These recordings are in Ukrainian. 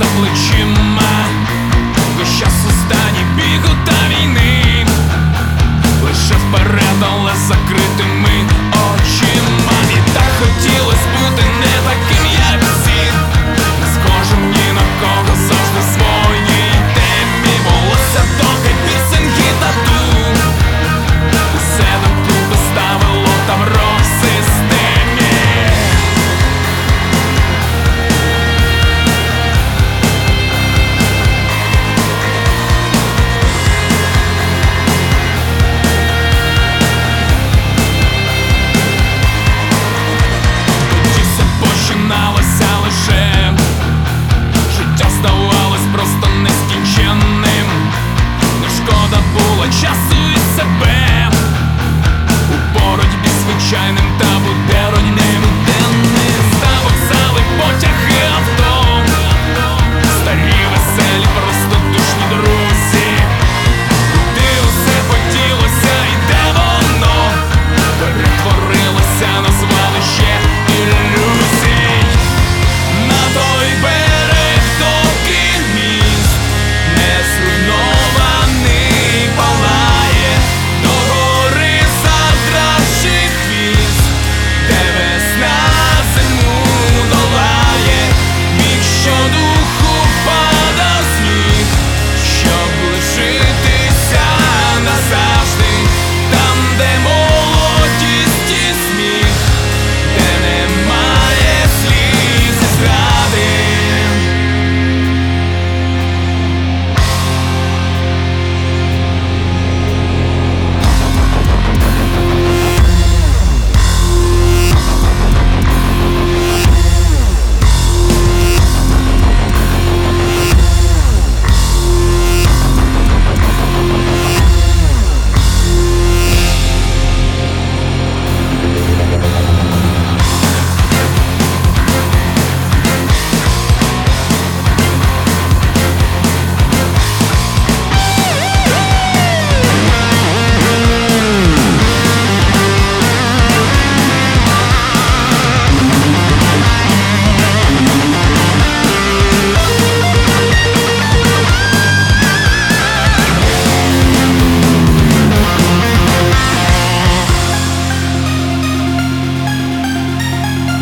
за плечима.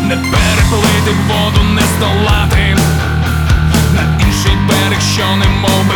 Не переплити воду, не столати на інший берег, що не мов би